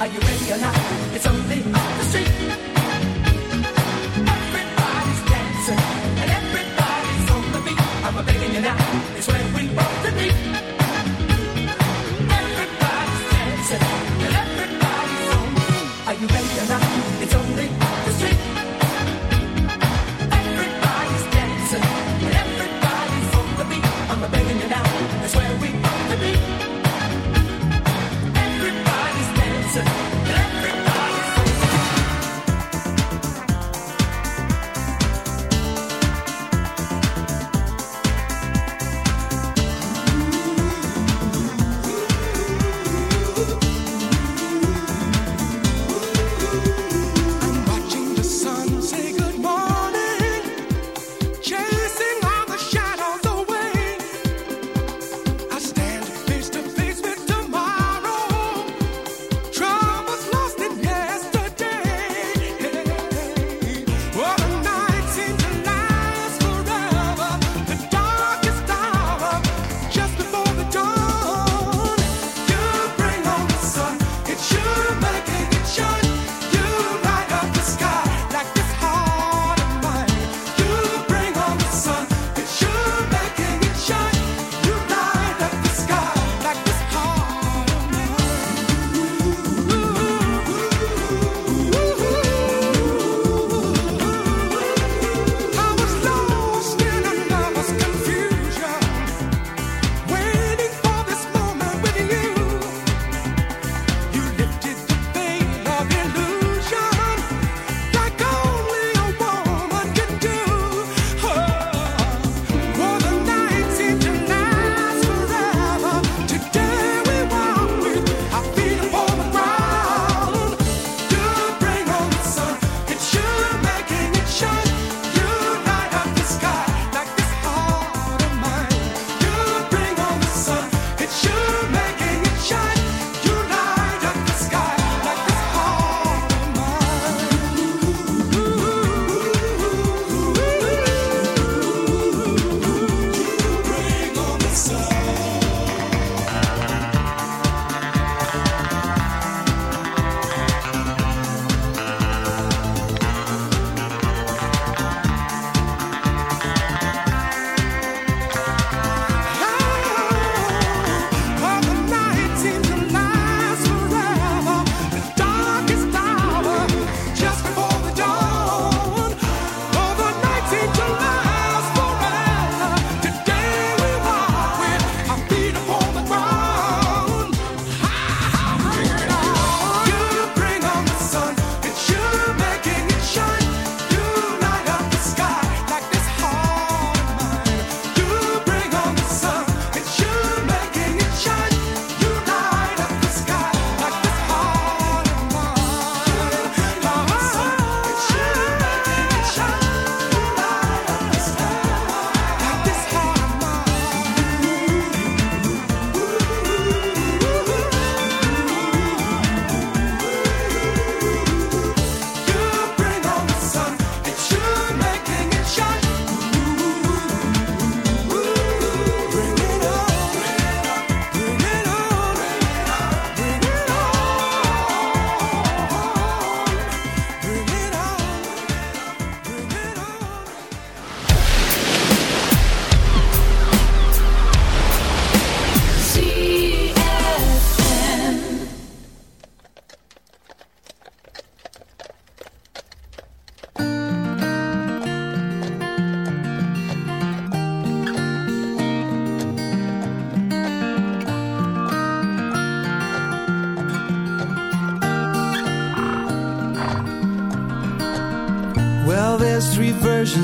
Are you ready or not? It's only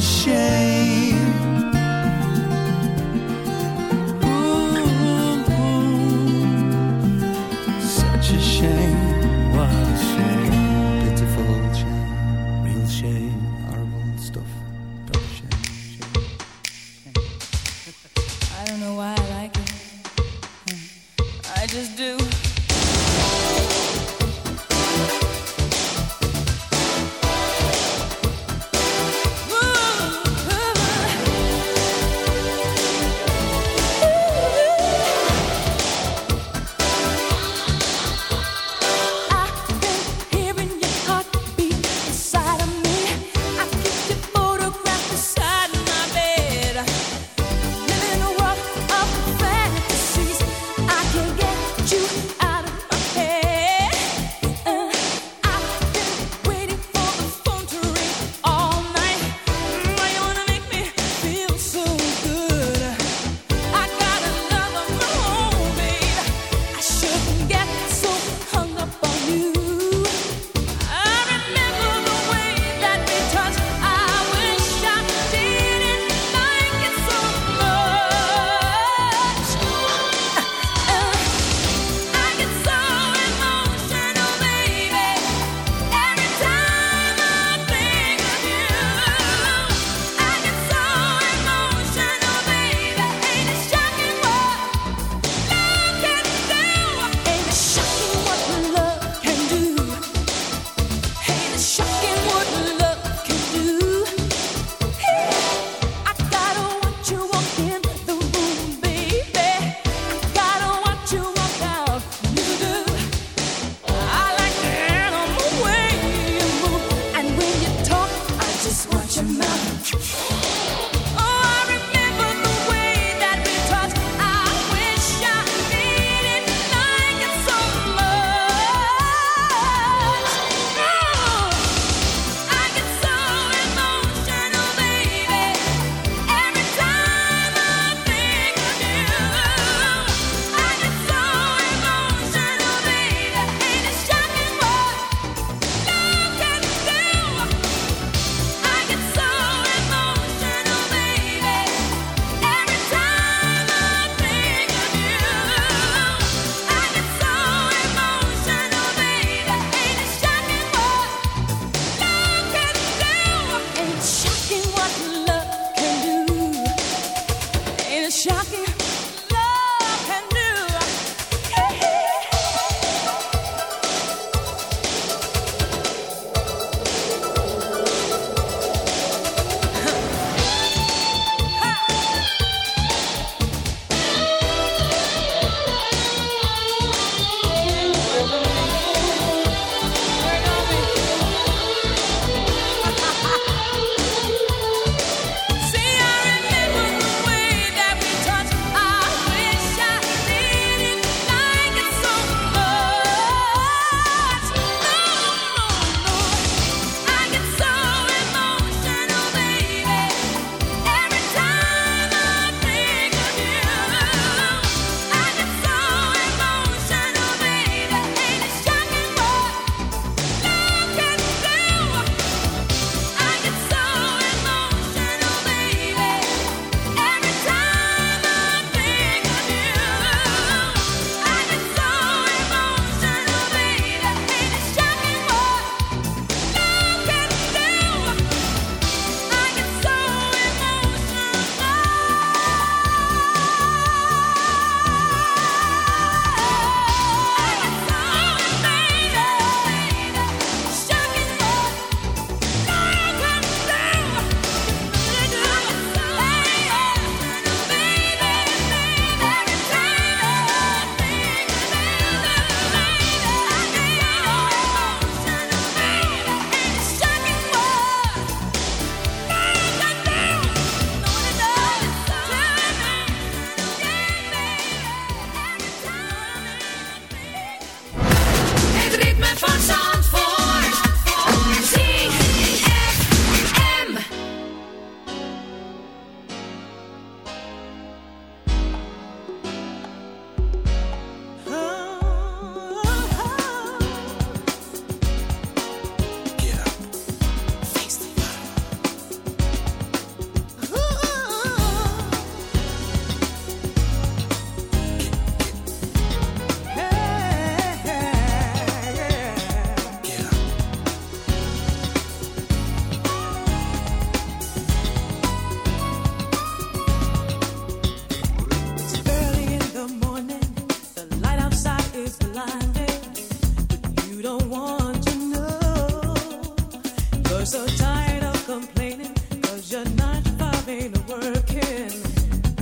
share.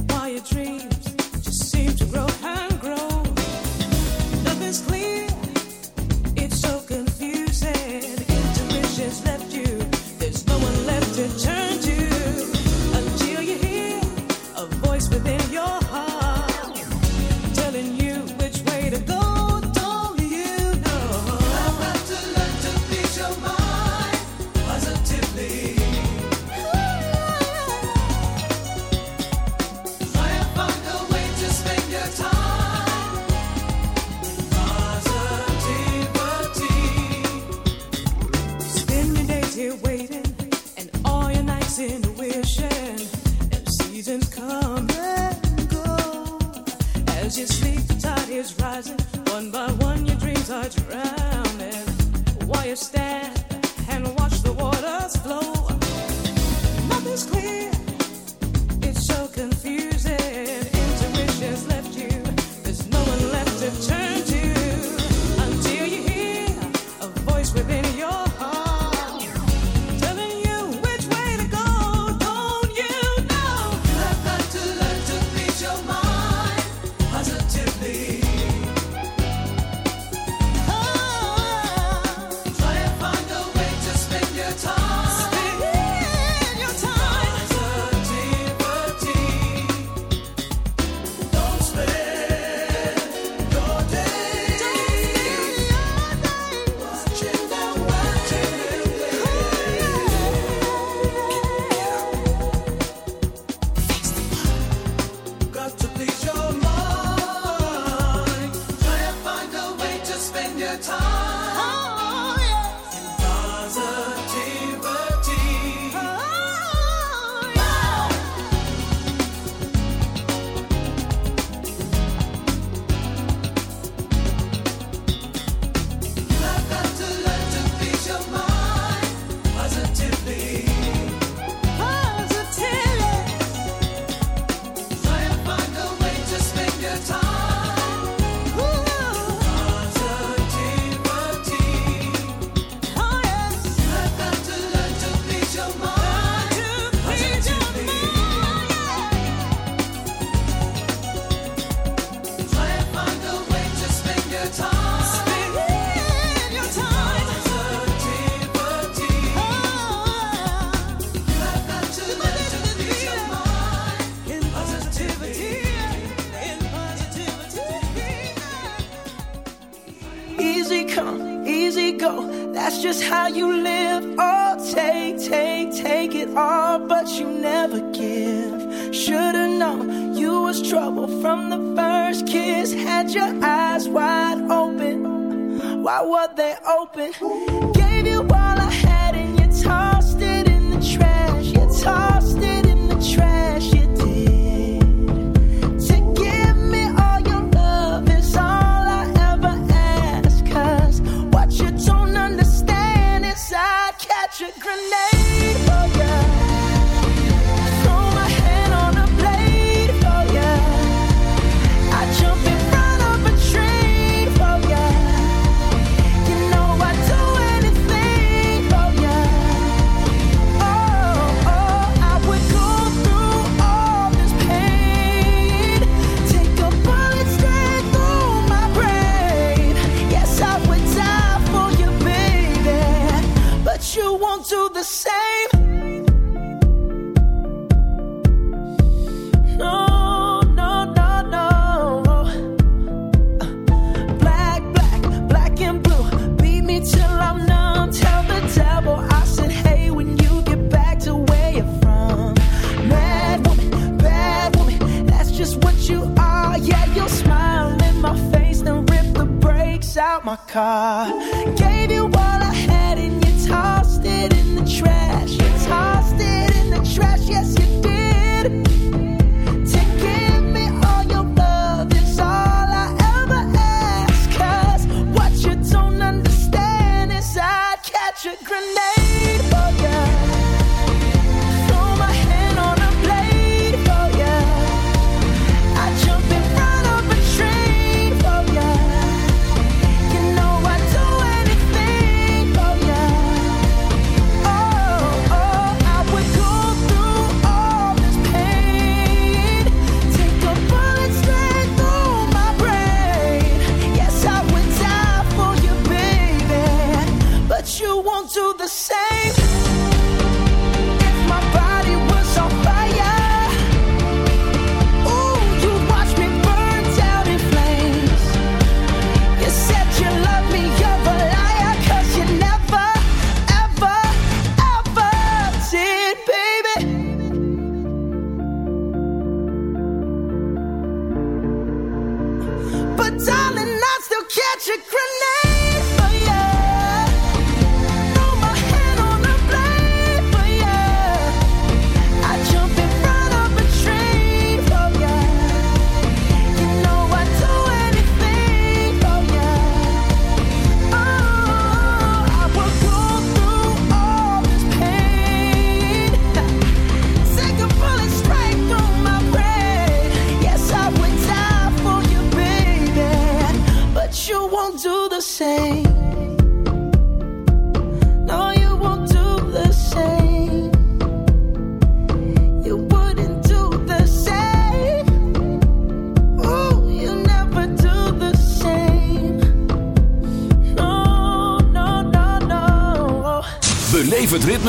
While your dreams just seem to grow and grow, nothing's clear. your time.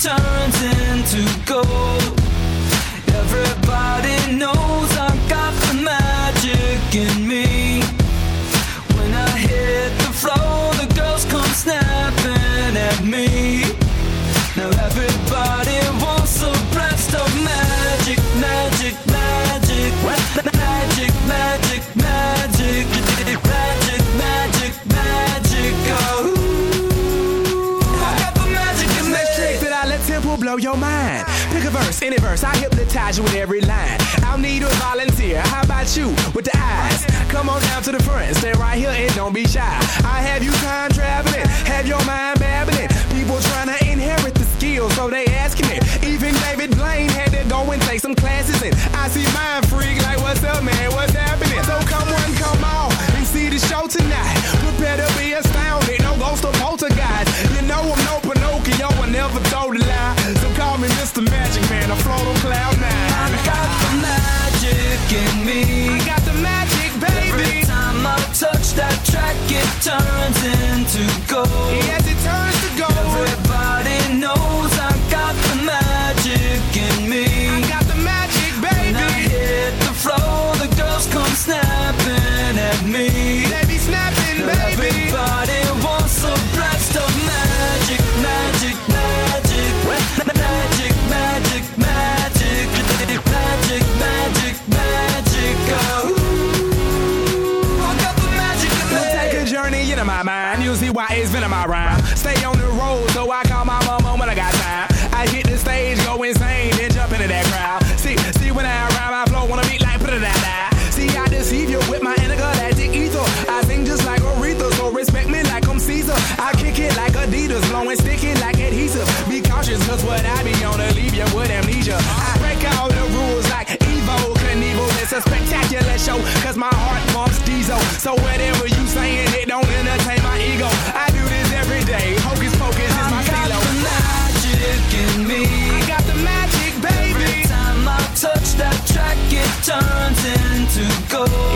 turns into gold. at you with the eyes. Come on down to the front, stay right here and don't be shy. I have you time traveling, have your mind babbling. People trying to inherit the skills, so they asking it. Even David Blaine had to go and take some classes, and I see mine. it turns into gold. Yes, it turns to gold. my intergalactic ether. I sing just like Aretha, so respect me like I'm Caesar. I kick it like Adidas, blowing sticky like adhesive. Be cautious, cause what I be on to leave you with amnesia. I break all the rules like Evo Knievel. It's a spectacular show, cause my heart pumps diesel. So whatever you saying, it don't entertain my ego. I do this every day. Hocus pocus is my kilo. In me. I got the magic, baby. Every time I touch that track, it turns into gold.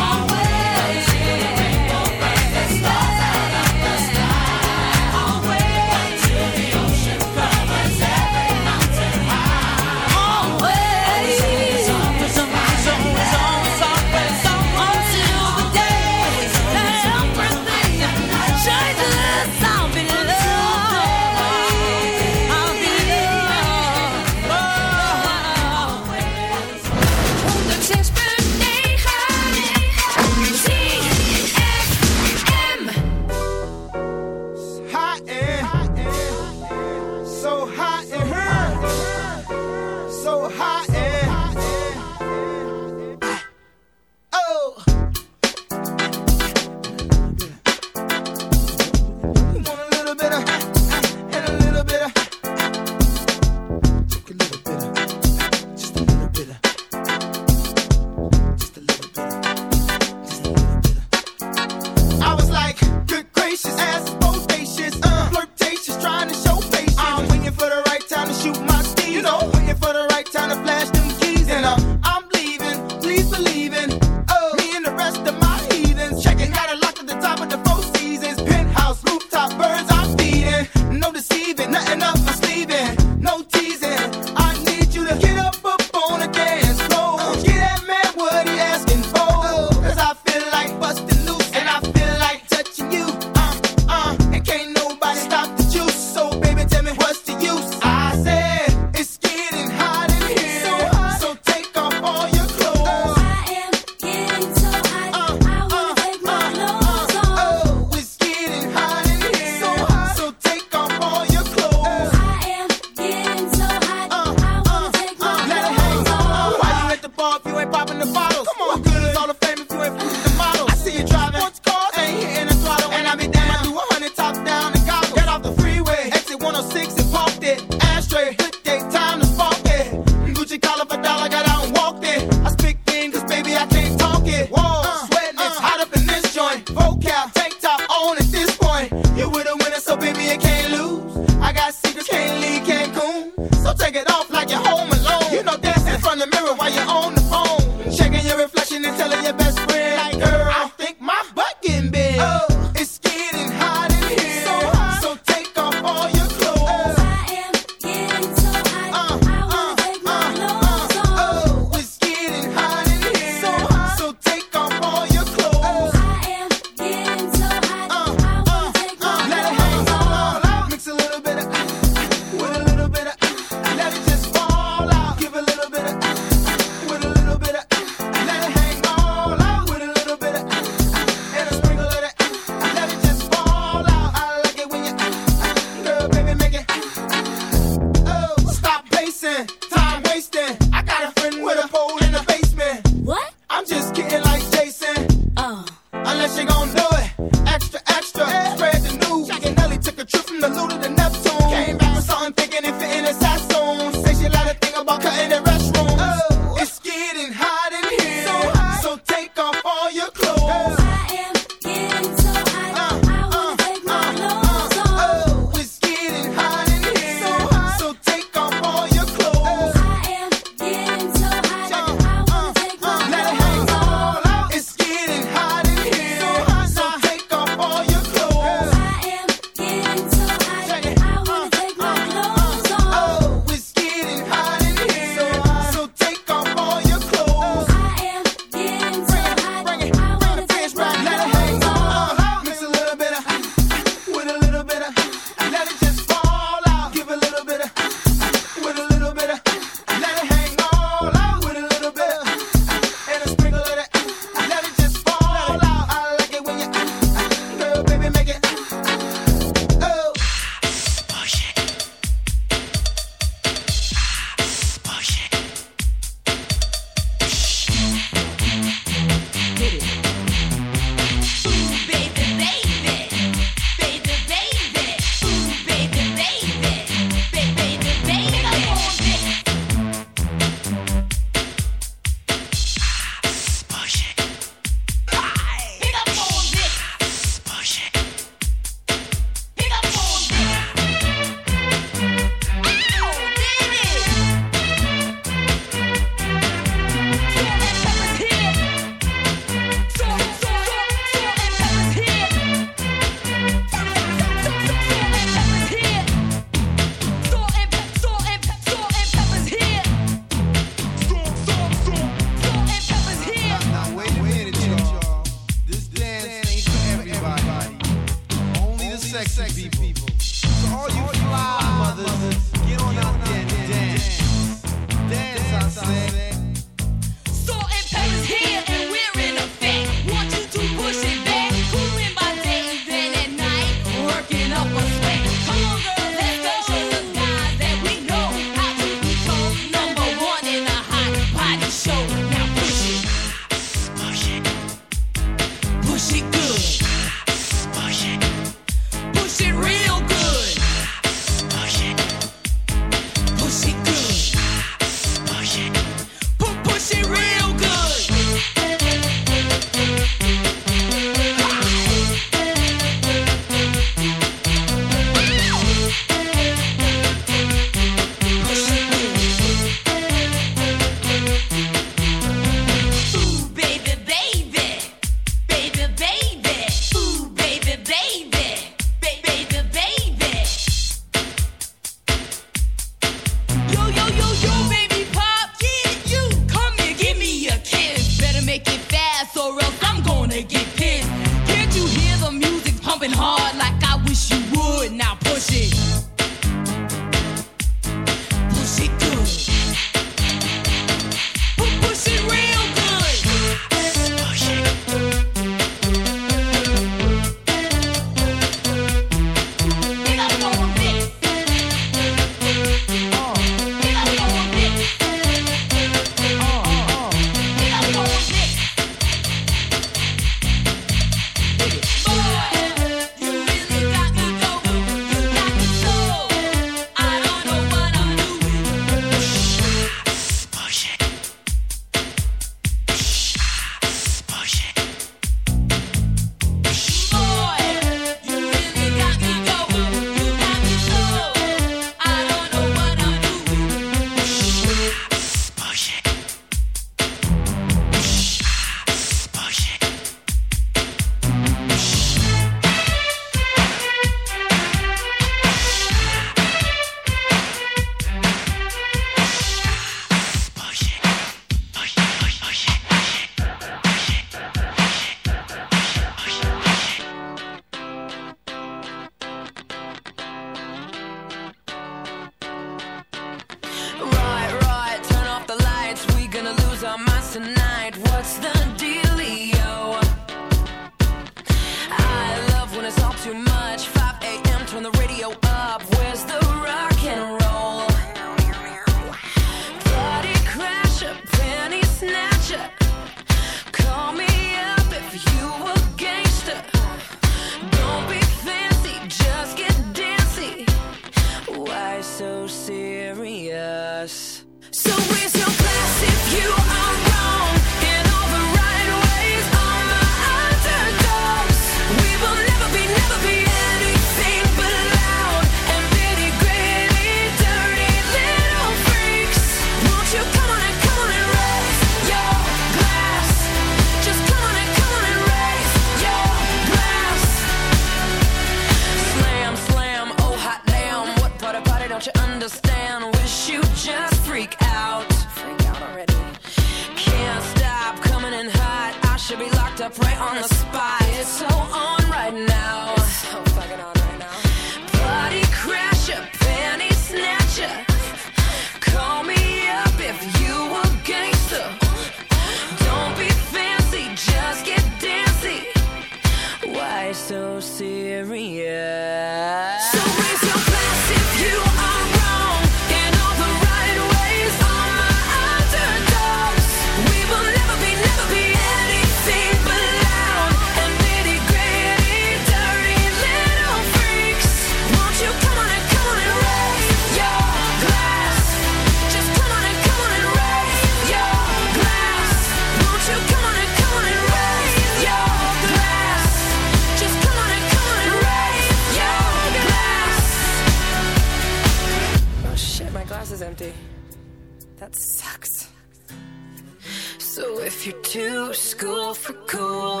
cool for cool.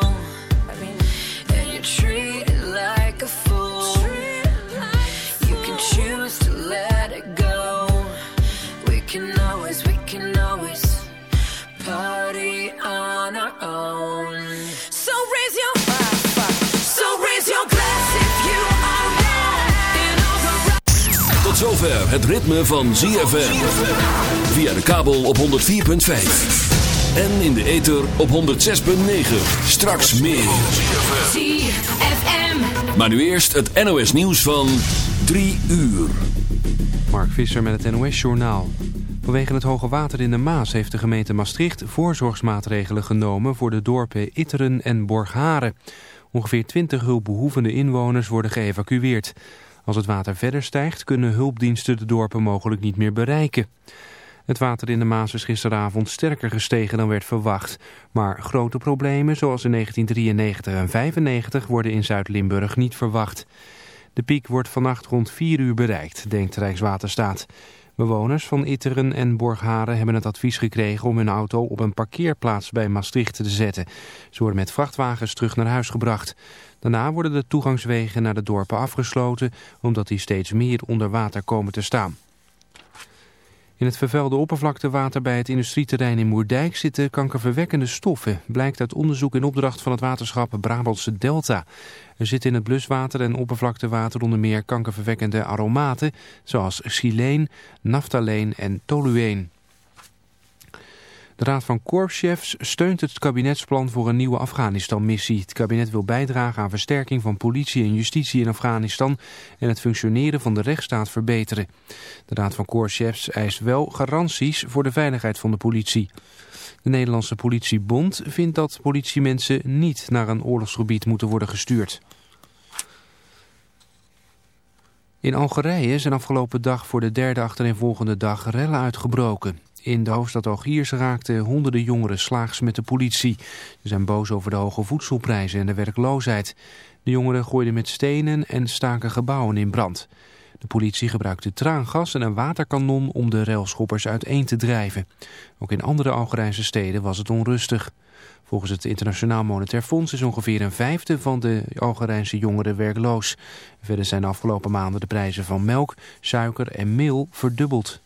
And you treat it like a fool. You can choose to let it go. We can always, we can always party on our own. So raise your So raise your glass if you are mad. Tot zover het ritme van ZFM. Via de kabel op 104.5. En in de ether op 106.9. Straks meer. ZFM. Maar nu eerst het NOS nieuws van 3 uur. Mark Visser met het NOS-journaal. Vanwege het hoge water in de Maas heeft de gemeente Maastricht voorzorgsmaatregelen genomen voor de dorpen Itteren en Borgharen. Ongeveer 20 hulpbehoevende inwoners worden geëvacueerd. Als het water verder stijgt kunnen hulpdiensten de dorpen mogelijk niet meer bereiken. Het water in de Maas is gisteravond sterker gestegen dan werd verwacht. Maar grote problemen zoals in 1993 en 1995 worden in Zuid-Limburg niet verwacht. De piek wordt vannacht rond 4 uur bereikt, denkt Rijkswaterstaat. Bewoners van Itteren en Borgharen hebben het advies gekregen om hun auto op een parkeerplaats bij Maastricht te zetten. Ze worden met vrachtwagens terug naar huis gebracht. Daarna worden de toegangswegen naar de dorpen afgesloten omdat die steeds meer onder water komen te staan. In het vervuilde oppervlaktewater bij het industrieterrein in Moerdijk zitten kankerverwekkende stoffen, blijkt uit onderzoek in opdracht van het waterschap Brabantse Delta. Er zitten in het bluswater en oppervlaktewater onder meer kankerverwekkende aromaten, zoals xyleen, naftaleen en tolueen. De Raad van Korpschefs steunt het kabinetsplan voor een nieuwe Afghanistan-missie. Het kabinet wil bijdragen aan versterking van politie en justitie in Afghanistan en het functioneren van de rechtsstaat verbeteren. De Raad van Korpschefs eist wel garanties voor de veiligheid van de politie. De Nederlandse politiebond vindt dat politiemensen niet naar een oorlogsgebied moeten worden gestuurd. In Algerije zijn afgelopen dag voor de derde achtereenvolgende dag rellen uitgebroken. In de hoofdstad Algiers raakten honderden jongeren slaags met de politie. Ze zijn boos over de hoge voedselprijzen en de werkloosheid. De jongeren gooiden met stenen en staken gebouwen in brand. De politie gebruikte traangas en een waterkanon om de railschoppers uiteen te drijven. Ook in andere Algerijnse steden was het onrustig. Volgens het Internationaal Monetair Fonds is ongeveer een vijfde van de Algerijnse jongeren werkloos. Verder zijn de afgelopen maanden de prijzen van melk, suiker en meel verdubbeld.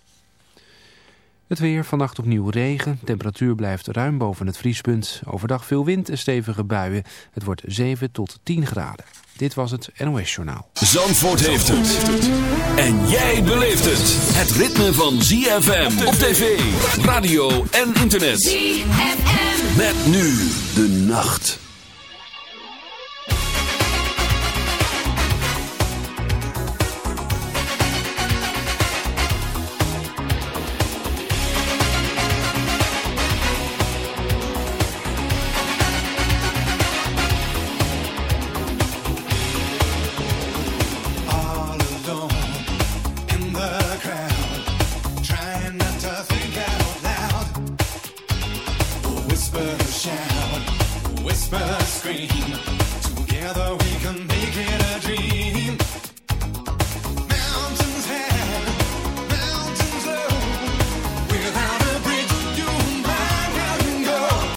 Het weer, vannacht opnieuw regen. Temperatuur blijft ruim boven het vriespunt. Overdag veel wind en stevige buien. Het wordt 7 tot 10 graden. Dit was het NOS Journaal. Zandvoort heeft het. En jij beleeft het. Het ritme van ZFM op tv, radio en internet. ZFM. Met nu de nacht.